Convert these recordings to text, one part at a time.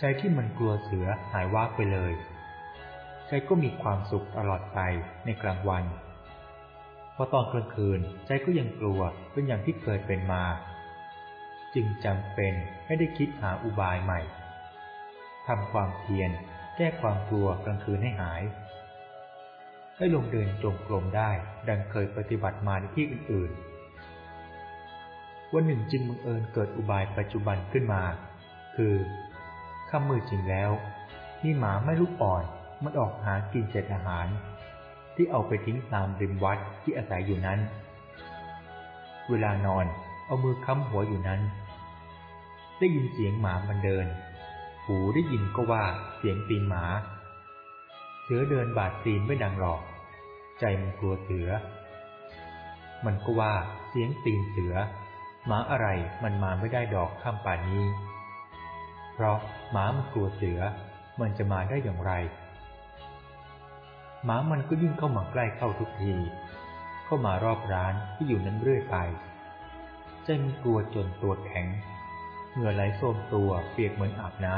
ใจที่มันกลัวเสือหายวับไปเลย ใจก็มีความสุขตลอดไปในกลางวัน พอตอนกลางคืนใจก็ยังกลัวเป็นอย่างที่เคยเป็นมา จึงจำเป็นให้ได้คิดหาอุบายใหม่ทำความเพียรแก้ความกลัวกลางคืนให้หาย ให้ลงเดินจงกรมได้ดังเคยปฏิบัติมาในที่อื่นๆ วันหนึ่งจึงบังเอิญเกิดอุบายปัจจุบันขึ้นมา คือ ค่ำมืดจริงแล้ว มีหมาไม่ลูกอ่อนมันออกหากินเศษอาหาร ที่เอาไปทิ้งตามริมวัดที่อาศัยอยู่นั้น เวลานอนเอามือค้ำหัวอยู่นั้น ได้ยินเสียงหมามันเดิน หูได้ยินก็ว่าเสียงตีนหมาเสือเดินบาดตีนไม่ดังหรอก ใจมันกลัวเสือ มันก็ว่าเสียงตีนเสือ หมาอะไรมันมาไม่ได้ดอกข้ามป่านี้ เพราะหมามันกลัวเสือ มันจะมาได้อย่างไร หมามันก็ยิ่งเข้ามาใกล้เข้าทุกที เข้ามารอบร้านที่อยู่นั้นเรื่อยไป ใจมันกลัวจนตัวแข็ง เหงื่อไหลโซมตัวเปียกเหมือนอาบน้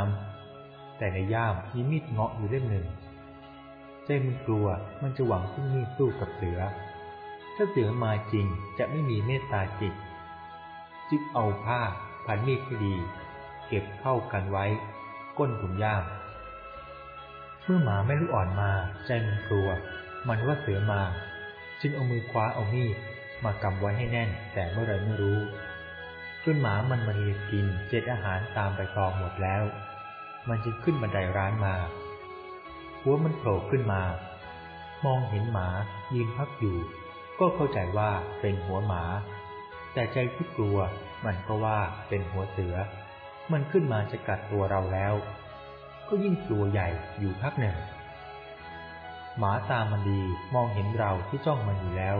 ำ แต่ในย่ามมีมีดเงาะอยู่เล่มหนึ่ง ใจมันกลัวมันจะหวังพึ่งมีดสู้กับเสือ ถ้าเสือมาจริงจะไม่มีเมตตาจิต จึงเอาผ้าพันมีดให้ดี เก็บเข้ากันไว้ ก้นถุงย่าม เมื่อหมาแม่ลูกอ่อนมาใจมันกลัว มันว่าเสือมา จึงเอามือคว้าเอามีดมากำไว้ให้แน่น แต่เมื่อไรไม่รู้จนหมามันมาเลียกินเจ็ดอาหารตามใบตองหมดแล้ว มันจึงขึ้นบันไดร้านมา หัวมันโผล่ขึ้นมา มองเห็นหมายืนพักอยู่ ก็เข้าใจว่าเป็นหัวหมา แต่ใจที่กลัวมันก็ว่าเป็นหัวเสือ มันขึ้นมาจะกัดตัวเราแล้ว ก็ยิ่งกลัวใหญ่อยู่พักหนึ่ง หมาตามันดีมองเห็นเราที่จ้องมันอยู่แล้ว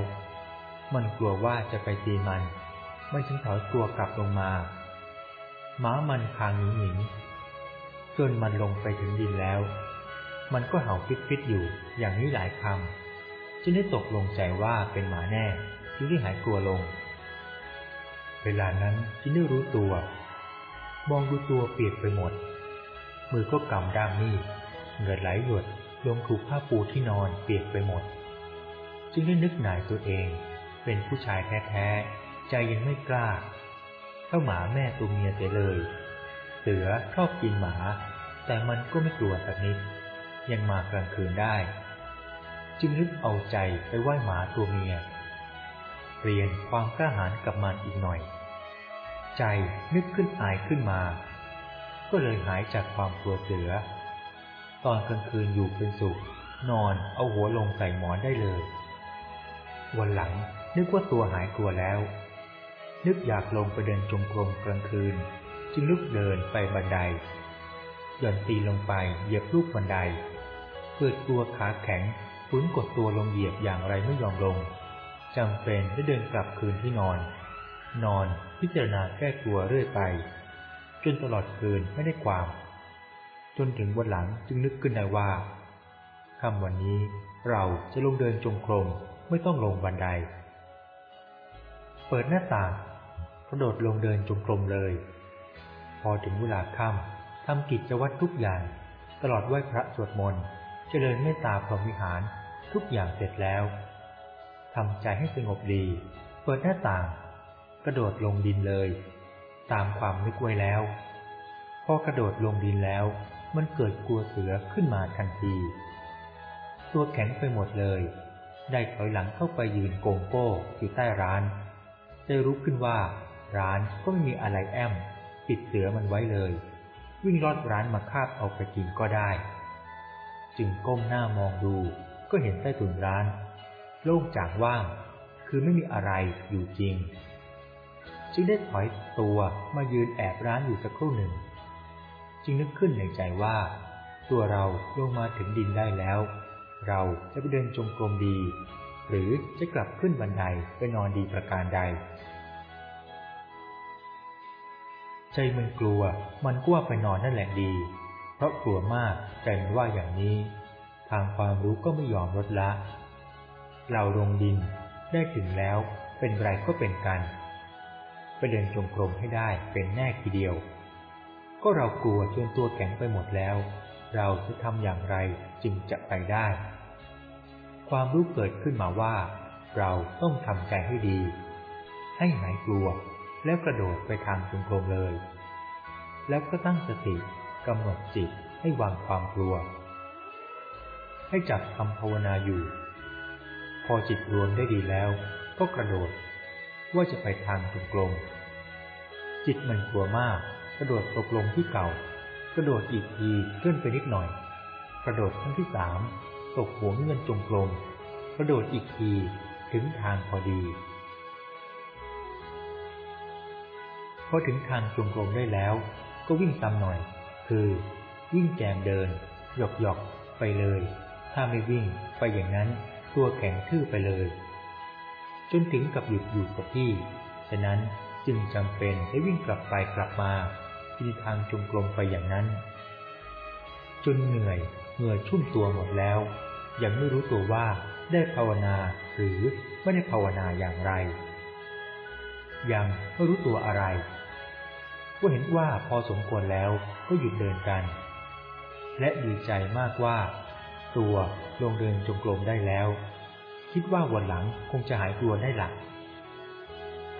มันกลัวว่าจะไปตีมัน มันจึงถอยตัวกลับลงมาหมามันคางหนิงหนิงจนมันลงไปถึงดินแล้ว มันก็เห่าฟิตๆอยู่อย่างนี้หลายคำจึงได้ตกลงใจว่าเป็นหมาแน่จึงได้หายกลัวลง เวลานั้นจึงได้รู้ตัว มองดูตัวเปียกไปหมด มือก็กำด้ามมีดเหงื่อไหลหยดลงถูกผ้าปูที่นอนเปียกไปหมด จึงได้นึกหน่ายตัวเอง เป็นผู้ชายแท้ๆ ใจยังไม่กล้า เท่าหมาแม่ตัวเมียเสียเลย เสือชอบกินหมา แต่มันก็ไม่กลัวสักนิด ยังมากลางคืนได้ จึงนึกเอาใจไปไหว้หมาตัวเมีย เรียนความกล้าหาญกับมันอีกหน่อย ใจนึกขึ้นอายขึ้นมา ก็เลยหายจากความกลัวเสือ ตอนกลางคืนอยู่เป็นสุข นอนเอาหัวลงใส่หมอนได้เลย วันหลังนึกว่าตัวหายกลัวแล้ว นึกอยากลงไปเดินจงกรมกลางคืน จึงลุกเดินไปบันไดหย่อนตีลงไปเหยียบลูกบันได เกิดตัวขาแข็งฝืนกดตัวลงเหยียบอย่างไรไม่ยอมลงจำเป็นได้เดินกลับคืนที่นอน นอน พิจารณาแก้กลัวเรื่อยไป จนตลอดคืนไม่ได้ความ จนถึงวันหลังจึงนึกขึ้นได้ว่าค่ำวันนี้เราจะลงเดินจงกรมไม่ต้องลงบันได เปิดหน้าต่างกระโดดลงเดินจงกรมเลย พอถึงเวลาค่ำทำกิจวัตรทุกอย่าง ตลอดไหว้พระสวดมนต์เจริญเมตตาพรหมวิหารทุกอย่างเสร็จแล้วทำใจให้สงบดี เปิดหน้าต่าง กระโดดลงดินเลย ตามความนึกไว้แล้ว พอกระโดดลงดินแล้ว มันเกิดกลัวเสือขึ้นมาทันที ตัวแข็งไปหมดเลย ได้ถอยหลังเข้าไปยืนโกงโก้อยู่ใต้ร้าน ได้รู้ขึ้นว่า ร้านก็ไม่มีอะไรแอม ปิดเสือมันไว้เลย วิ่งรอดร้านมาคาบเอาไปกินก็ได้ จึงก้มหน้ามองดู ก็เห็นใต้ถุนร้าน โล่งจางว่างคือไม่มีอะไรอยู่จริง จึงได้ถอยตัวมายืนแอบร้านอยู่สักครู่หนึ่ง จึงนึกขึ้นในใจว่า ตัวเราลงมาถึงดินได้แล้ว เราจะไปเดินจงกรมดี หรือจะกลับขึ้นบันไดไปนอนดีประการใด ใจมันกลัวมันก็ว่าไปนอนนั่นแหละดี เพราะกลัวมากใจมันว่าอย่างนี้ ทางความรู้ก็ไม่ยอมลดละ เราลงดินได้ถึงแล้วเป็นไรก็เป็นกัน ไปเดินจงกรมให้ได้เป็นแน่ทีเดียวก็ก็เรากลัวจนตัวแข็งไปหมดแล้ว เราจะทำอย่างไรจึงจะไปได้ ความรู้เกิดขึ้นมาว่า เราต้องทำใจให้ดี ให้หายกลัวแล้วกระโดดไปทางจงกรมเลย แล้วก็ตั้งสติกำหนดจิตให้วางความกลัว ให้จับคำภาวนาอยู่ พอจิตรวมได้ดีแล้วก็กระโดด ว่าจะไปทางจงกรมจิตมันกลัวมาก กระโดดตกลงที่เก่า กระโดดอีกทีเคลื่อนไปนิดหน่อย กระโดดครั้งที่สามตกหัวเงินจงกรมกระโดดอีกทีถึงทางพอดีพอถึงทางจงกรมได้แล้ว ก็วิ่งตามหน่อย คือวิ่งแจมเดิน หยอกหยอกไปเลย ถ้าไม่วิ่งไปอย่างนั้น ตัวแข็งทื่อไปเลย จนถึงกับหยุดอยู่กับที่ ฉะนั้นจึงจำเป็นให้วิ่งกลับไปกลับมาที่ทางจงกรมไปอย่างนั้น จนเหนื่อยเหงื่อชุ่มตัวหมดแล้ว ยังไม่รู้ตัวว่าได้ภาวนาหรือไม่ได้ภาวนาอย่างไร ยังไม่รู้ตัวอะไรก็เห็นว่าพอสมควรแล้วก็หยุดเดินกัน และดีใจมากว่า ตัวลงเดินจงกรมได้แล้ว คิดว่าวันหลังคงจะหายกลัวได้หลัก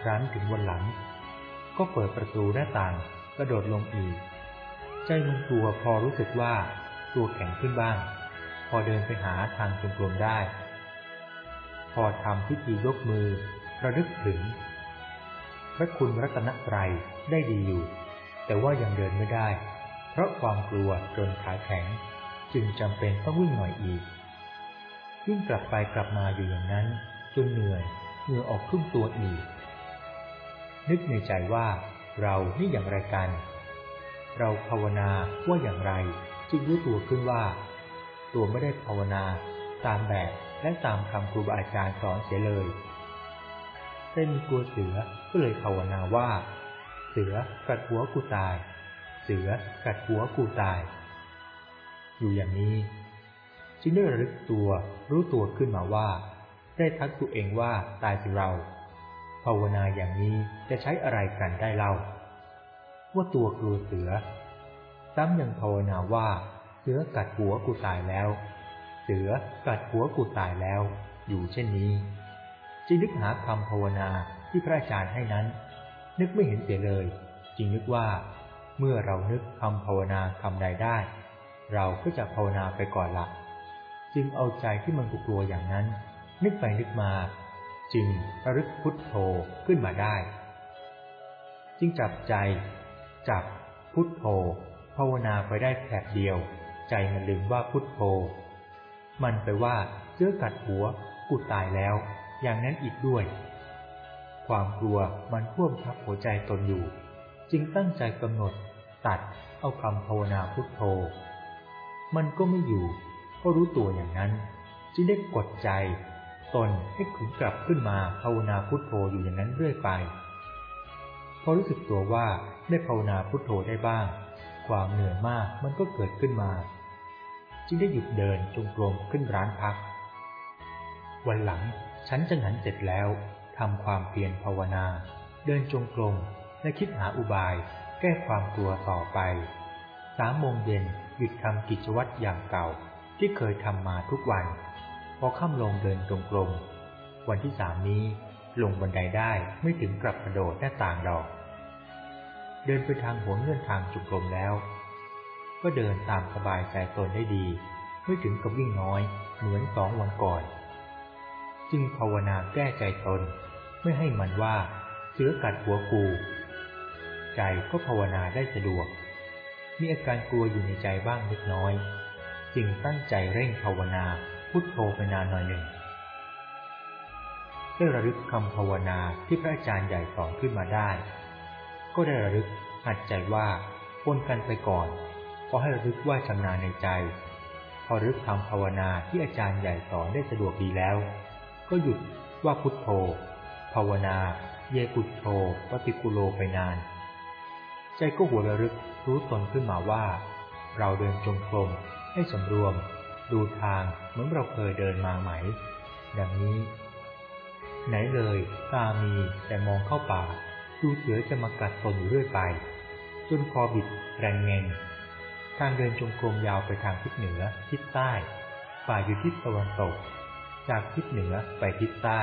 ครั้นถึงวันหลัง ก็เปิดประตูหน้าต่างกระโดดลงอีก ใจมันกลัวพอรู้สึกว่าตัวแข็งขึ้นบ้าง พอเดินไปหาทางจงกรมได้ พอทำพิธียกมือระลึกถึง พระคุณรัตนตรัยได้ดีอยู่ แต่ว่ายังเดินไม่ได้ เพราะความกลัวจนขาแข็ง จึงจำเป็นต้องวิ่งหน่อยอีก วิ่งกลับไปกลับมาอยู่อย่างนั้นจนเหนื่อยเหงื่อออกทุ่มตัวอีก นึกในใจว่าเรานี่อย่างไรกัน เราภาวนาว่าอย่างไร จึงรู้ตัวขึ้นว่า ตัวไม่ได้ภาวนาตามแบบและตามคำครูบาอาจารย์สอนเสียเลยได้มีกลัวเสือก็เลยภาวนาว่า เสือกัดหัวกูตาย เสือกัดหัวกูตาย อยู่อย่างนี้ จึงได้ระลึกตัวรู้ตัวขึ้นมาว่า ได้ทักตัวเองว่าตายสิเรา ภาวนาอย่างนี้จะใช้อะไรกันได้เล่า ว่าตัวกลัวเสือ ซ้ำยังภาวนาว่าเสือกัดหัวกูตายแล้ว เสือกัดหัวกูตายแล้ว อยู่เช่นนี้จึงนึกหาคำภาวนาที่พระอาจารย์ให้นั้น นึกไม่เห็นเสียเลย จึงนึกว่า เมื่อเรานึกคำภาวนาคำใดได้ เราก็จะภาวนาไปก่อนละ จึงเอาใจที่มันกลัวอย่างนั้น นึกไปนึกมา จึงระลึกพุทโธขึ้นมาได้ จึงจับใจ จับพุทโธภาวนาไปได้แผลเดียว ใจมันลืมว่าพุทโธ มันไปว่าเจื้อกัดหัวกูตายแล้ว อย่างนั้นอีกด้วย ความกลัวมันท่วมทับหัวใจตนอยู่ จึงตั้งใจกำหนดตัดเอาคำภาวนาพุทโธ มันก็ไม่อยู่ ก็รู้ตัวอย่างนั้น จึงได้กดใจ ตนให้ขึงกลับขึ้นมาภาวนาพุทโธอยู่อย่างนั้นเรื่อยไป พอรู้สึกตัวว่าได้ภาวนาพุทโธได้บ้าง ความเหนื่อยมากมันก็เกิดขึ้นมา จึงได้หยุดเดินจงกรมขึ้นร้านพัก วันหลังฉันจะหันเสร็จแล้วทำความเพียรภาวนา เดินจงกรมและคิดหาอุบาย แก้ความกลัวต่อไปสามโมงเย็นหยุดทำกิจวัตรอย่างเก่า ที่เคยทำมาทุกวัน พอค่ำลงเดินจงกรมวันที่สามนี้ลงบันไดได้ไม่ถึงกลับกระโดดหน้าต่างดอก เดินไปทางหัวเงื่อนทางจุกลมแล้ว ก็เดินตามสบายใจตนได้ดี ไม่ถึงกับวิ่งน้อยเหมือนสองวันก่อน จึงภาวนาแก้ใจตน ไม่ให้มันว่าเสือกัดหัวกู ใจก็ภาวนาได้สะดวก มีอาการกลัวอยู่ในใจบ้างเล็กน้อย จึงตั้งใจเร่งภาวนาพุทโธไปนานหน่อยหนึ่งได้ระลึกคำภาวนาที่พระอาจารย์ใหญ่สอนขึ้นมาได้ ก็ได้ระลึกหัดใจว่าปนกันไปก่อนพอให้ระลึกว่าชำนาญในใจ พอรึกคำภาวนาที่อาจารย์ใหญ่สอนได้สะดวกดีแล้ว ก็หยุดว่าพุทโธ ภาวนา เยกุโธปฏิกุโลไปนาน ใจก็หัวระลึกรู้ตนขึ้นมาว่า เราเดินจงกรม ให้สำรวม ดูทางเหมือนเราเคยเดินมาไหม ดังนี้ ไหนเลยตามีแต่มองเข้าป่า ดูเสือจะมากัดตนอยู่เรื่อยไปจจนคอบิดแรงเงงทางเดินจงกรมยาวไปทางทิศเหนือ ทิศใต้ฝ่ายอยู่ทิศตะวันตก จากทิศเหนือไปทิศใต้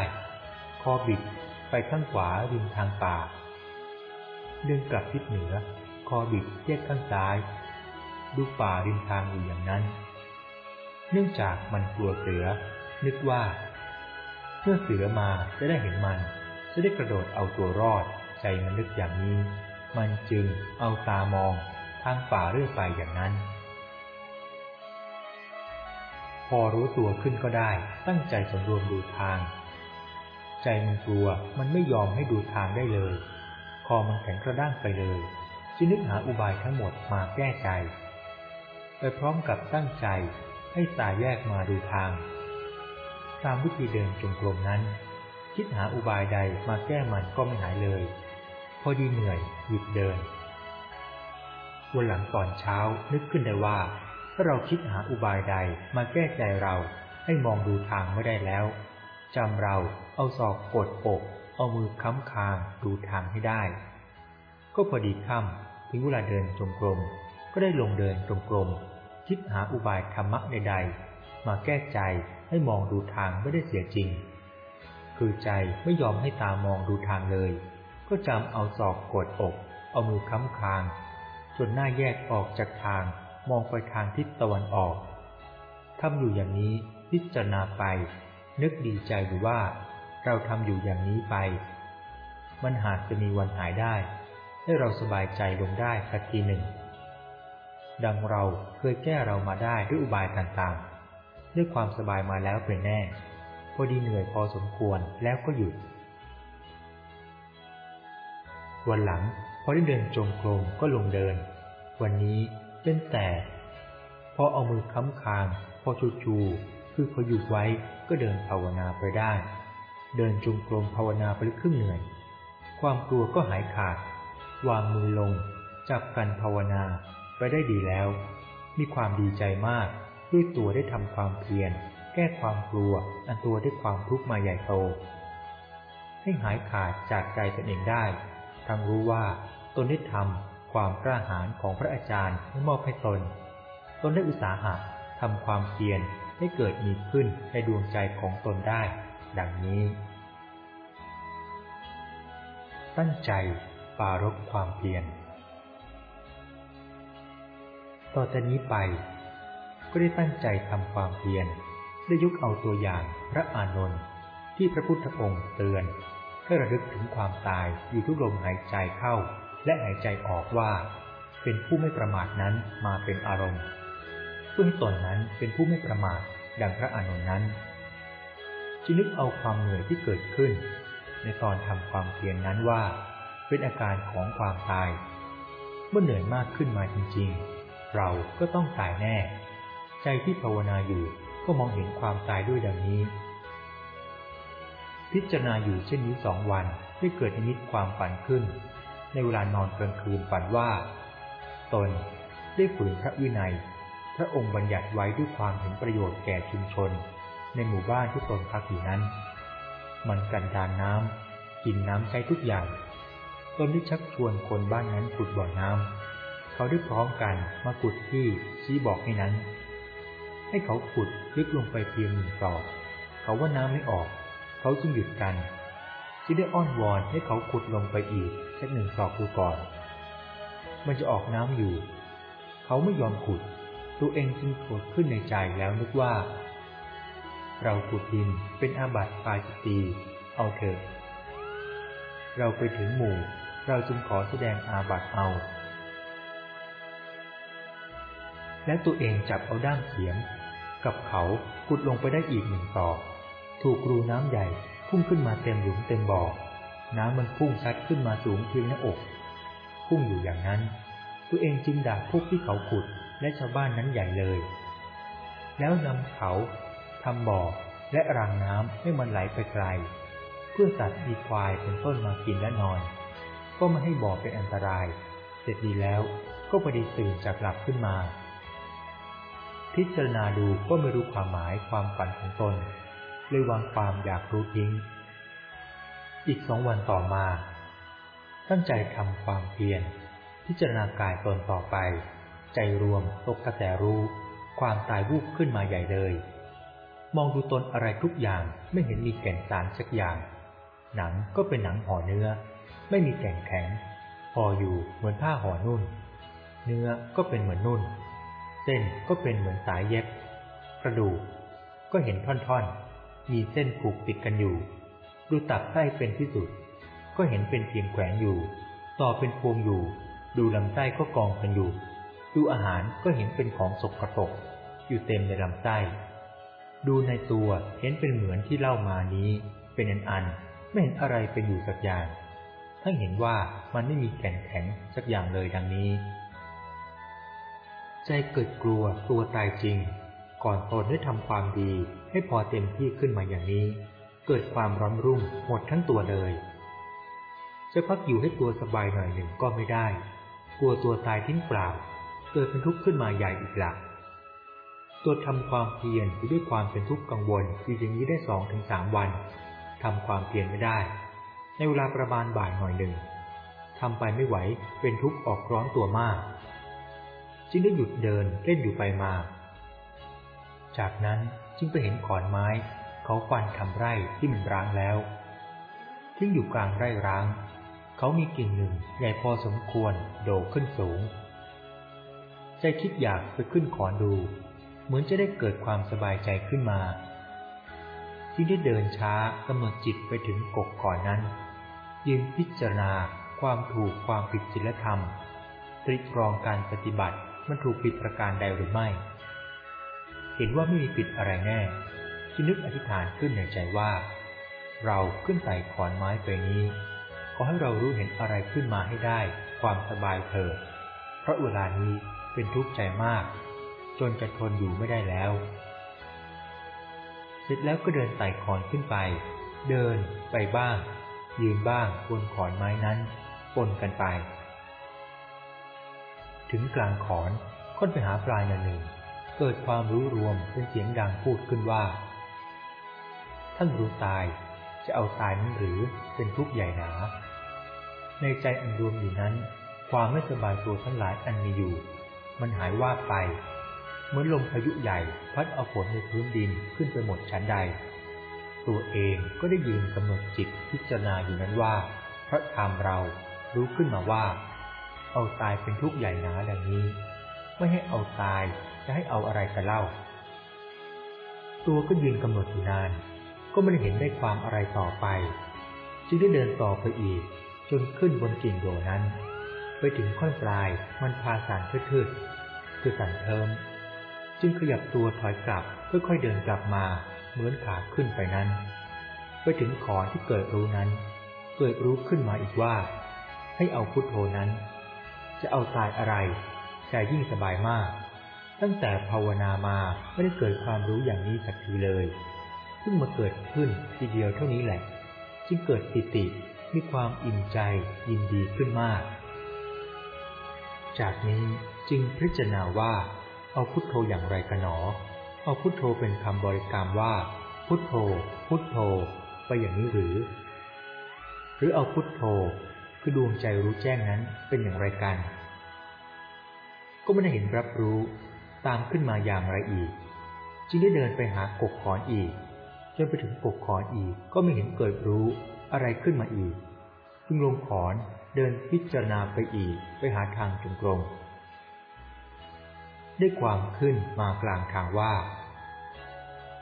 คอบิดไปข้างขวาริมทางป่าเดินกลับทิศเหนือ คอบิดแยกข้างซ้าย ดูป่าริมทางอยู่อย่างนั้น เนื่องจากมันกลัวเสือ นึกว่า เมื่อเสือมาจะได้เห็นมัน จะได้กระโดดเอาตัวรอด ใจมันนึกอย่างนี้ มันจึงเอาตามองทางป่าเรื่อยไปอย่างนั้น พอรู้ตัวขึ้นก็ได้ ตั้งใจสำรวมดูทาง ใจมันกลัว มันไม่ยอมให้ดูทางได้เลย คอมันแข็งกระด้างไปเลยจึงนึกหาอุบายทั้งหมดมาแก้ใจ ไปพร้อมกับตั้งใจให้สายแยกมาดูทาง ตามวิธีเดินจงกรมนั้น คิดหาอุบายใดมาแก้มันก็ไม่หายเลย พอดีเหนื่อยหยุดเดิน วันหลังตอนเช้านึกขึ้นได้ว่า ถ้าเราคิดหาอุบายใดมาแก้ใจเราให้มองดูทางไม่ได้แล้วจำเราเอาศอกกดอกเอามือค้ำคางดูทางให้ได้ ก็พอดีค่ำถึงเวลาเดินจงกรมก็ได้ลงเดินจงกรม คิดหาอุบายธรรมะใดๆ มาแก้ใจให้มองดูทางไม่ได้เสียจริง คือใจไม่ยอมให้ตามองดูทางเลย ก็จำเอาศอกกดอก เอามือค้ำคาง จนหน้าแยกออกจากทางมองไปทางทิศตะวันออกทำอยู่อย่างนี้พิจารณาไป นึกดีใจหรือว่า เราทำอยู่อย่างนี้ไป มันหากจะมีวันหายได้ ให้เราสบายใจลงได้สักทีหนึ่ง ดังเราเคยแก้เรามาได้ด้วยอุบายต่างๆ ด้วยความสบายมาแล้วเป็นแน่ พอดีเหนื่อยพอสมควรแล้วก็หยุด วันหลังพอได้เดินจงกรมก็ลงเดิน วันนี้เป็นแต่พอเอามือค้ำคาง พอชูชูคือพอหยุดไว้ก็เดินภาวนาไปได้ เดินจงกรมภาวนาไปครึ่งเหนื่อย ความกลัวก็หายขาด วางมือลง จับกันภาวนา ไปได้ดีแล้ว มีความดีใจมากด้วยตัวได้ทำความเพียรแก้ความกลัวอันตัวได้ความทุกข์มาใหญ่โต ให้หายขาดจากใจตนเองได้ทั้งรู้ว่าตนได้ทำความกล้าหาญของพระอาจารย์ให้มอบให้ตน ตนได้อุตสาหะทำความเพียรให้เกิดมีขึ้นในดวงใจของตนได้ ดังนี้ ตั้งใจปารบความเพียร ต่อจากนี้ไป ก็ได้ตั้งใจทำความเพียรได้ยกเอาตัวอย่างพระอานนท์ที่พระพุทธองค์เตือนให้ระลึกถึงความตายอยู่ทุกลมหายใจเข้า และหายใจออกว่า เป็นผู้ไม่ประมาทนั้นมาเป็นอารมณ์ซึ่งตนนั้นเป็นผู้ไม่ประมาทดังพระอานนท์นั้นจึงนึกเอาความเหนื่อยที่เกิดขึ้น ในตอนทำความเพียรนนั้นว่า เป็นอาการของความตาย เมื่อเหนื่อยมากขึ้นมาจริงๆ เราก็ต้องตายแน่ ใจที่ภาวนาอยู่ก็มองเห็นความตายด้วยดังนี้ พิจารณาอยู่เช่นนี้สองวันได้เกิดนิมิตความฝันขึ้น ในเวลานอนกลางคืนฝันว่า ตนได้ฝืนพระวินัย พระองค์บัญญัติไว้ด้วยความเห็นประโยชน์แก่ชุมชน ในหมู่บ้านที่ตนพักอยู่นั้น มันกันดานน้ำกินน้ำใช้ทุกอย่าง ตนได้ชักชวนคนบ้านนั้นขุดบ่อน้ำ เขาได้พร้อมกันมาขุดที่ชี้บอกให้นั้น ให้เขาขุดลึกลงไปเพียงหนึ่งศอก เขาว่าน้ำไม่ออก เขาจึงหยุดกันจึงได้อ้อนวอนให้เขาขุดลงไปอีกสักหนึ่งศอกดูก่อน มันจะออกน้ำอยู่ เขาไม่ยอมขุด ตัวเองจึงโกรธขึ้นในใจแล้วนึกว่า เราขุดดินเป็นอาบัติปาจิตี เอาเถอะ เราไปถึงหมู่ เราจึงขอแสดงอาบัติเอา และตัวเองจับเอาด้ามเขียงกับเขาขุดลงไปได้อีกหนึ่งศอก ถูกรูน้ำใหญ่พุ่งขึ้นมาเต็มหลุมเต็มบ่อ น้ำมันพุ่งชัดขึ้นมาสูงเพียงหน้าอก พุ่งอยู่อย่างนั้น ตัวเองจึงด่าพวกที่เขาขุดและชาวบ้านนั้นใหญ่เลย แล้วนำเขาทำบ่อและรางน้ำให้มันไหลไปไกล เพื่อสัตว์มีควายเป็นต้นมากินและนอน ก็ไม่ให้บ่อเป็นอันตราย เสร็จดีแล้วก็พอดีตื่นจากหลับขึ้นมา พิจารณาดูก็ไม่รู้ความหมายความฝันของตนเลยวางความอยากรู้ทิ้ง อีกสองวันต่อมา ตั้งใจทำความเพียรพิจารณากายตนต่อไป ใจรวมตกกระแสรู้ ความตายวูบขึ้นมาใหญ่เลย มองดูตนอะไรทุกอย่างไม่เห็นมีแก่นสารสักอย่าง หนังก็เป็นหนังห่อเนื้อ ไม่มีแก่นแข็งห่ออยู่เหมือนผ้าห่อนุ่น เนื้อก็เป็นเหมือนนุ่น เส้นก็เป็นเหมือนสายเย็บ กระดูกก็เห็นท่อนๆ มีเส้นผูกติดกันอยู่ ดูตับไส้เป็นที่สุด ก็เห็นเป็นเพียงแขวนอยู่ ต่อเป็นพวงอยู่ ดูลำไส้ก็กองกันอยู่ ดูอาหารก็เห็นเป็นของสกปรกอยู่เต็มในลำไส้ ดูในตัวเห็นเป็นเหมือนที่เล่ามานี้ เป็นอันอันไม่เห็นอะไรเป็นอยู่สักอย่างทั้งเห็นว่ามันไม่มีแก่นแข็งสักอย่างเลยดังนี้ ใจเกิดกลัวตัวตายจริง ก่อนตนได้ทำความดีให้พอเต็มที่ขึ้นมาอย่างนี้ เกิดความร้อนรุ่มหมดทั้งตัวเลย จะพักอยู่ให้ตัวสบายหน่อยหนึ่งก็ไม่ได้ กลัวตัวตายทิ้งเปล่า เกิดเป็นทุกข์ขึ้นมาใหญ่อีกหลักตัวทำความเพียรด้วยความเป็นทุกข์กังวลอยู่อย่างนี้ได้สองถึงสามวันทำความเพียรไม่ได้ ในเวลาประมาณบ่ายหน่อยหนึ่งทำไปไม่ไหวเป็นทุกข์ออกร้อนตัวมาก จึงได้หยุดเดินเล่นอยู่ไปมา จากนั้นจึงไปเห็นขอนไม้ เขาฟันทำไร่ที่มันร้างแล้วทิ้งอยู่กลางไร่ร้าง เขามีกิ่งหนึ่งใหญ่พอสมควรโดขึ้นสูง ใจคิดอยากไปขึ้นขอนดู เหมือนจะได้เกิดความสบายใจขึ้นมาจึงได้เดินช้ากำหนดจิตไปถึงกกก่อนนั้น ยืนพิจารณาความถูกความผิดศีลธรรมตริตรองการปฏิบัติ มันถูกผิดประการใดหรือไม่ เห็นว่าไม่มีผิดอะไรแน่จึงนึกอธิษฐานขึ้นในใจว่า เราขึ้นไต่ขอนไม้ไปนี้ ขอให้เรารู้เห็นอะไรขึ้นมาให้ได้ ความสบายเถิดเพราะเวลานี้เป็นทุกข์ใจมาก จนจะทนอยู่ไม่ได้แล้ว เสร็จแล้วก็เดินไต่ขอนขึ้นไป เดินไปบ้าง ยืนบ้างบนขอนไม้นั้นปนกันไป ถึงกลางขอนค้นไปหาปลายหนึ่งเกิดความรู้รวมเป็นเสียงดังพูดขึ้นว่า ท่านรู้ตายจะเอาตายนั้นหรือเป็นทุกข์ใหญ่หนา ในใจอันรวมอยู่นั้น ความไม่สบายตัวทั้งหลายอันมีอยู่ มันหายว่าไปเหมือนลมพายุใหญ่พัดเอาฝนในพื้นดินขึ้นไปหมดชั้นใด ตัวเองก็ได้ยืนกำหนดจิตพิจารณาอยู่นั้นว่า พระธรรมเรารู้ขึ้นมาว่า เอาตายเป็นทุกข์ใหญ่หนาดังนี้ ไม่ให้เอาตายจะให้เอาอะไรกันเล่า ตัวก็ยืนกำหนดอยู่นาน ก็ไม่ได้เห็นได้ความอะไรต่อไป จึงได้เดินต่อไปอีก จนขึ้นบนกิ่งโดนั้น ไปถึงข้อนปลายมันพาสารทืดๆคือสันเทิม จึงขยับตัวถอยกลับค่อยๆเดินกลับมาเหมือนขาขึ้นไปนั้น ไปถึงขอที่เกิดรู้นั้น เกิดรู้ขึ้นมาอีกว่า ให้เอาพุทโธนั้น จะเอาตายอะไรใจยิ่งสบายมาก ตั้งแต่ภาวนามาไม่ได้เกิดความรู้อย่างนี้สักทีเลยเพิ่งมาเกิดขึ้นทีเดียวเท่านี้แหละ จึงเกิดปิติมีความอิ่มใจยินดีขึ้นมาก จากนี้จึงพิจารณาว่าเอาพุทโธอย่างไรกันหนอ เอาพุทโธเป็นคำบริกรรมว่า พุทโธ พุทโธ ไปอย่างนี้หรือ หรือเอาพุทโธคือดวงใจรู้แจ้งนั้นเป็นอย่างไรกัน ก็ไม่ได้เห็นรับรู้ตามขึ้นมาอย่างไรอีก จึงได้เดินไปหากกขอนอีกจนไปถึงกกขอนอีกก็ไม่เห็นเกิดรู้อะไรขึ้นมาอีก จึงลงขอนเดินพิจารณาไปอีกไปหาทางจงกรมได้ความขึ้นมากลางทางว่า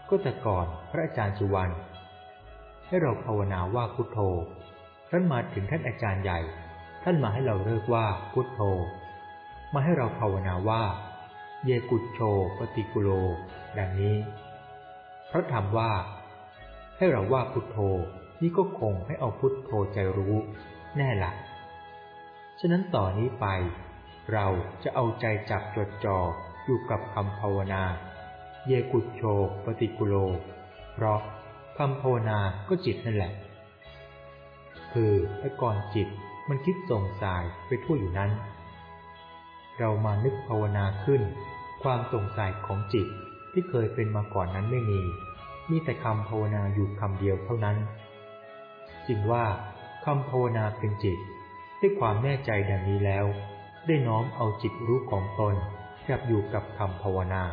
ก็แต่ก่อนพระอาจารย์สุวรรณให้เราภาวนาว่าพุทโธท่านมาถึงท่านอาจารย์ใหญ่ ท่านมาให้เราเลิกว่าพุทโธ มาให้เราภาวนาว่า เยกุโชปฏิกุโล ดังนี้ พระธรรมว่า ให้เราว่าพุทโธนี่ก็คงให้เอาพุทโธใจรู้แน่ละฉะนั้นต่อนนี้ไป เราจะเอาใจจับจดจ่ออยู่กับคำภาวนา เยกุโชปฏิกุโล เพราะคำภาวนาก็จิตนั่นแหละ คือไอ้ก่อนจิตมันคิดส่งสายไปทั่วอยู่นั้น เรามานึกภาวนาขึ้น ความสงสัยของจิตที่เคยเป็นมาก่อนนั้นไม่มี มีแต่คำภาวนาอยู่คำเดียวเท่านั้น จึงว่าคำภาวนาเป็นจิต ด้วยความแน่ใจดังนี้แล้ว ได้น้อมเอาจิตรู้ของตนจับอยู่กับคำภาวนา